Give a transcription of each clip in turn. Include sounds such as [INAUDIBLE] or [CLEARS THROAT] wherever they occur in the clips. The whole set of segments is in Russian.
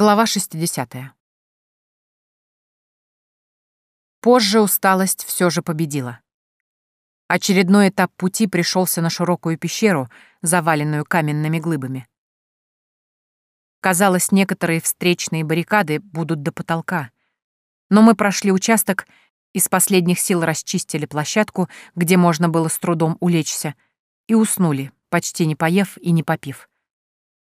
Глава 60. Позже усталость все же победила. Очередной этап пути пришелся на широкую пещеру, заваленную каменными глыбами. Казалось, некоторые встречные баррикады будут до потолка. Но мы прошли участок, из последних сил расчистили площадку, где можно было с трудом улечься, и уснули, почти не поев и не попив.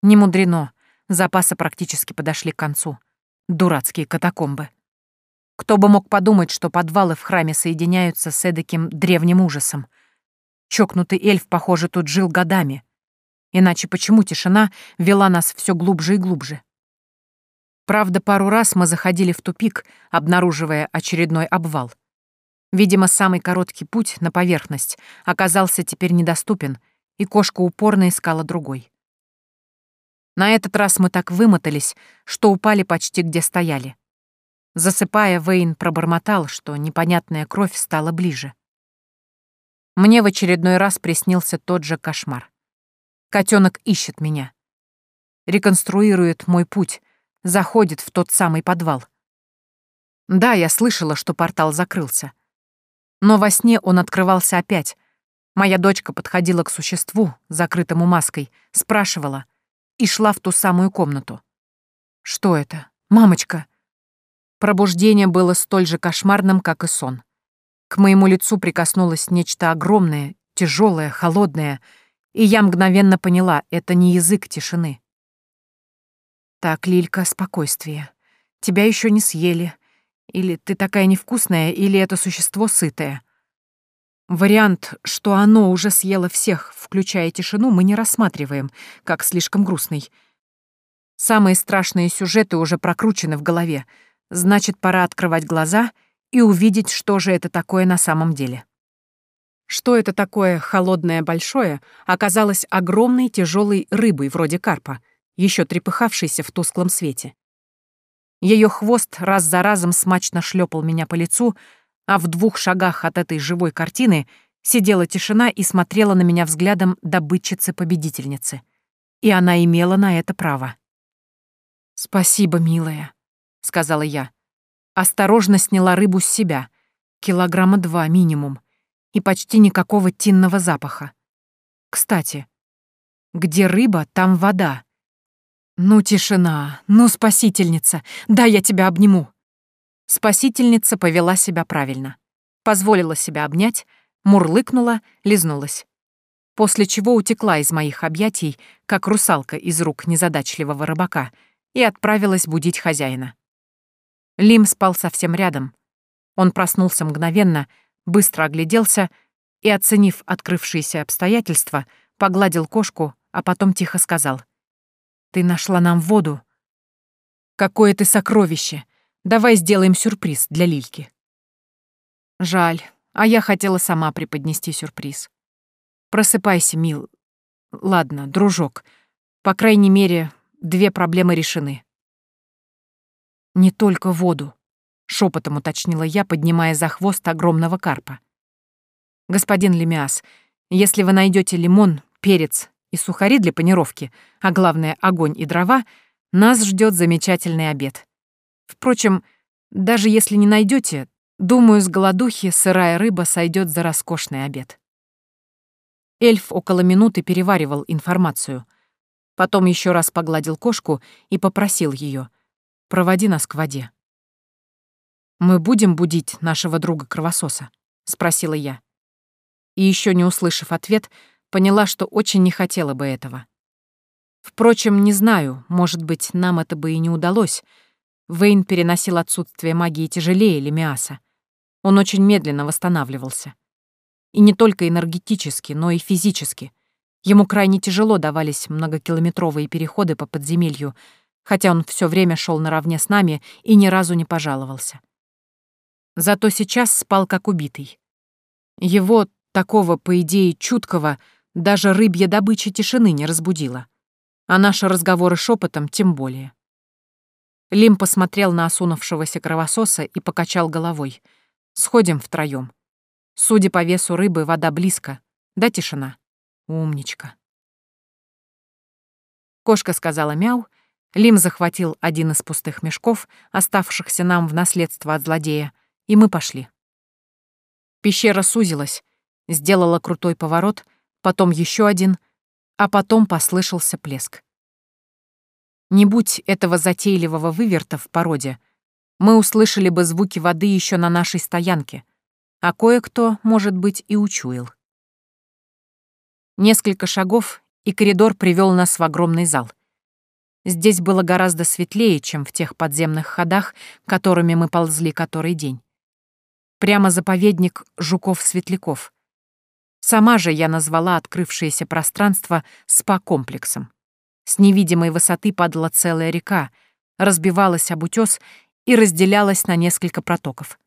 Не мудрено, Запасы практически подошли к концу. Дурацкие катакомбы. Кто бы мог подумать, что подвалы в храме соединяются с эдаким древним ужасом. Чокнутый эльф, похоже, тут жил годами. Иначе почему тишина вела нас все глубже и глубже? Правда, пару раз мы заходили в тупик, обнаруживая очередной обвал. Видимо, самый короткий путь на поверхность оказался теперь недоступен, и кошка упорно искала другой. На этот раз мы так вымотались, что упали почти где стояли. Засыпая, Вейн пробормотал, что непонятная кровь стала ближе. Мне в очередной раз приснился тот же кошмар. Котенок ищет меня. Реконструирует мой путь, заходит в тот самый подвал. Да, я слышала, что портал закрылся. Но во сне он открывался опять. Моя дочка подходила к существу, закрытому маской, спрашивала — и шла в ту самую комнату. Что это? Мамочка! Пробуждение было столь же кошмарным, как и сон. К моему лицу прикоснулось нечто огромное, тяжелое, холодное, и я мгновенно поняла, это не язык тишины. Так, Лилька, спокойствие. Тебя еще не съели. Или ты такая невкусная, или это существо сытое. Вариант, что оно уже съело всех, включая тишину, мы не рассматриваем, как слишком грустный. Самые страшные сюжеты уже прокручены в голове. Значит, пора открывать глаза и увидеть, что же это такое на самом деле. Что это такое холодное большое, оказалось огромной тяжелой рыбой вроде карпа, еще трепыхавшейся в тусклом свете. Ее хвост раз за разом смачно шлепал меня по лицу, а в двух шагах от этой живой картины сидела тишина и смотрела на меня взглядом добытчицы-победительницы. И она имела на это право. «Спасибо, милая», — сказала я. Осторожно сняла рыбу с себя, килограмма два минимум, и почти никакого тинного запаха. Кстати, где рыба, там вода. Ну, тишина, ну, спасительница, да, я тебя обниму. Спасительница повела себя правильно. Позволила себя обнять, мурлыкнула, лизнулась. После чего утекла из моих объятий, как русалка из рук незадачливого рыбака, и отправилась будить хозяина. Лим спал совсем рядом. Он проснулся мгновенно, быстро огляделся и, оценив открывшиеся обстоятельства, погладил кошку, а потом тихо сказал. «Ты нашла нам воду. Какое ты сокровище! Давай сделаем сюрприз для Лильки. Жаль, а я хотела сама преподнести сюрприз. Просыпайся, мил. Ладно, дружок. По крайней мере, две проблемы решены. Не только воду, шепотом уточнила я, поднимая за хвост огромного карпа. Господин Лемиас, если вы найдете лимон, перец и сухари для панировки, а главное огонь и дрова, нас ждет замечательный обед. Впрочем, даже если не найдете, думаю, с голодухи сырая рыба сойдет за роскошный обед. Эльф около минуты переваривал информацию. Потом еще раз погладил кошку и попросил ее: «Проводи нас к воде». «Мы будем будить нашего друга-кровососа?» — спросила я. И еще не услышав ответ, поняла, что очень не хотела бы этого. Впрочем, не знаю, может быть, нам это бы и не удалось — Вейн переносил отсутствие магии тяжелее Лемиаса. Он очень медленно восстанавливался. И не только энергетически, но и физически. Ему крайне тяжело давались многокилометровые переходы по подземелью, хотя он все время шел наравне с нами и ни разу не пожаловался. Зато сейчас спал как убитый. Его, такого, по идее, чуткого, даже рыбья добыча тишины не разбудила. А наши разговоры шепотом тем более. Лим посмотрел на осунувшегося кровососа и покачал головой. «Сходим втроем. Судя по весу рыбы, вода близко. Да тишина. Умничка». Кошка сказала мяу, Лим захватил один из пустых мешков, оставшихся нам в наследство от злодея, и мы пошли. Пещера сузилась, сделала крутой поворот, потом еще один, а потом послышался плеск. Не будь этого затейливого выверта в породе, мы услышали бы звуки воды еще на нашей стоянке, а кое-кто, может быть, и учуял. Несколько шагов, и коридор привел нас в огромный зал. Здесь было гораздо светлее, чем в тех подземных ходах, которыми мы ползли который день. Прямо заповедник жуков-светляков. Сама же я назвала открывшееся пространство спа-комплексом. С невидимой высоты падала целая река, разбивалась об утес и разделялась на несколько протоков.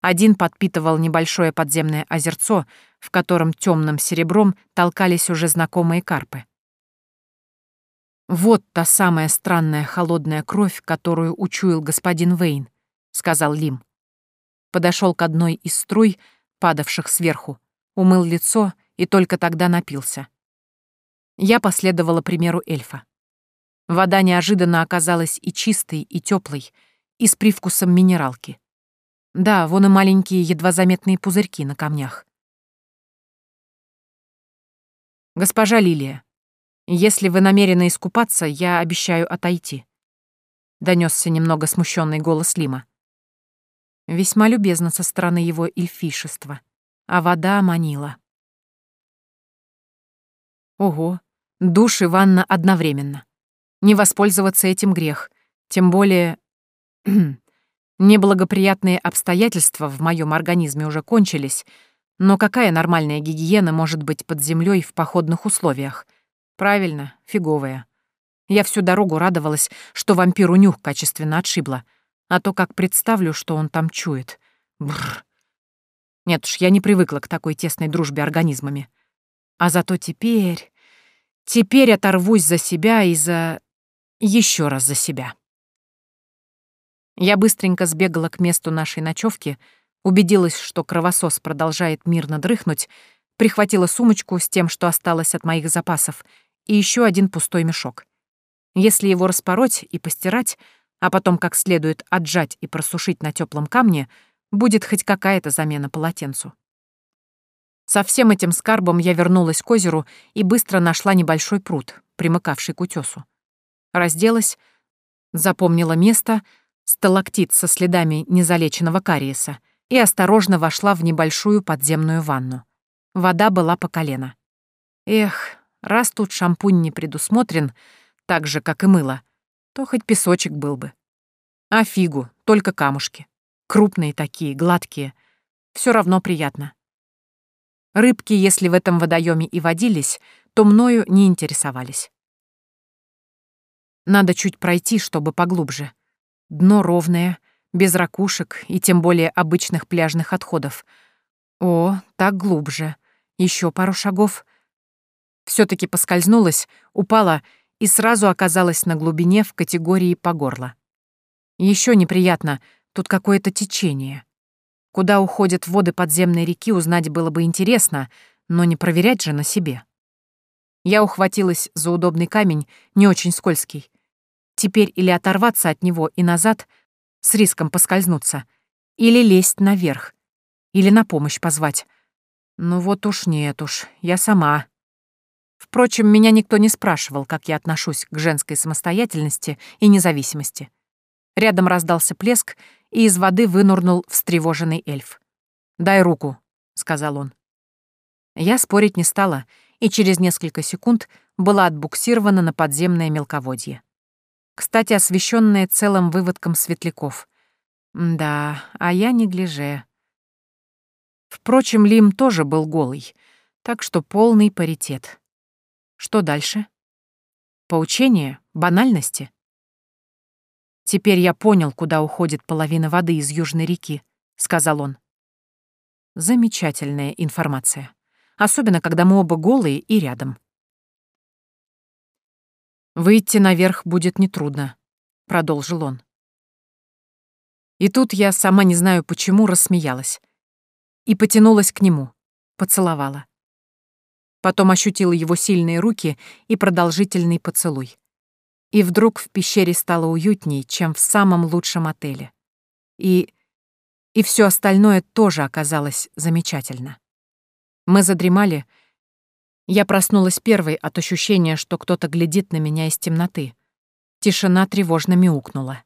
Один подпитывал небольшое подземное озерцо, в котором темным серебром толкались уже знакомые карпы. «Вот та самая странная холодная кровь, которую учуял господин Вейн», — сказал Лим. Подошел к одной из струй, падавших сверху, умыл лицо и только тогда напился. Я последовала примеру эльфа. Вода неожиданно оказалась и чистой, и теплой, и с привкусом минералки. Да, вон и маленькие, едва заметные пузырьки на камнях. «Госпожа Лилия, если вы намерены искупаться, я обещаю отойти», — донесся немного смущенный голос Лима. Весьма любезно со стороны его эльфишества, а вода манила. Ого, душ и ванна одновременно. Не воспользоваться этим грех, тем более... [CLEARS THROAT] Неблагоприятные обстоятельства в моем организме уже кончились, но какая нормальная гигиена может быть под землей в походных условиях? Правильно, фиговая. Я всю дорогу радовалась, что вампиру нюх качественно отшибло, а то как представлю, что он там чует. Бррр. Нет уж, я не привыкла к такой тесной дружбе организмами. А зато теперь... Теперь оторвусь за себя и за... еще раз за себя. Я быстренько сбегала к месту нашей ночевки, убедилась, что кровосос продолжает мирно дрыхнуть, прихватила сумочку с тем, что осталось от моих запасов, и еще один пустой мешок. Если его распороть и постирать, а потом как следует отжать и просушить на теплом камне, будет хоть какая-то замена полотенцу. Со всем этим скарбом я вернулась к озеру и быстро нашла небольшой пруд, примыкавший к утесу. Разделась, запомнила место — сталактит со следами незалеченного кариеса, и осторожно вошла в небольшую подземную ванну. Вода была по колено. Эх, раз тут шампунь не предусмотрен, так же, как и мыло, то хоть песочек был бы. А фигу, только камушки. Крупные такие, гладкие. Все равно приятно. Рыбки, если в этом водоеме и водились, то мною не интересовались. Надо чуть пройти, чтобы поглубже. Дно ровное, без ракушек и тем более обычных пляжных отходов. О, так глубже. Еще пару шагов. все таки поскользнулась, упала и сразу оказалась на глубине в категории по горло. Еще неприятно, тут какое-то течение. Куда уходят воды подземной реки, узнать было бы интересно, но не проверять же на себе. Я ухватилась за удобный камень, не очень скользкий, Теперь или оторваться от него и назад, с риском поскользнуться, или лезть наверх, или на помощь позвать. Ну вот уж нет уж, я сама. Впрочем, меня никто не спрашивал, как я отношусь к женской самостоятельности и независимости. Рядом раздался плеск, и из воды вынурнул встревоженный эльф. «Дай руку», — сказал он. Я спорить не стала, и через несколько секунд была отбуксирована на подземное мелководье кстати, освещенная целым выводком светляков. Да, а я не гляже. Впрочем, Лим тоже был голый, так что полный паритет. Что дальше? Поучение? Банальности? «Теперь я понял, куда уходит половина воды из Южной реки», — сказал он. Замечательная информация. Особенно, когда мы оба голые и рядом. «Выйти наверх будет нетрудно», — продолжил он. И тут я, сама не знаю почему, рассмеялась. И потянулась к нему, поцеловала. Потом ощутила его сильные руки и продолжительный поцелуй. И вдруг в пещере стало уютней, чем в самом лучшем отеле. И... и все остальное тоже оказалось замечательно. Мы задремали. Я проснулась первой от ощущения, что кто-то глядит на меня из темноты. Тишина тревожно мяукнула.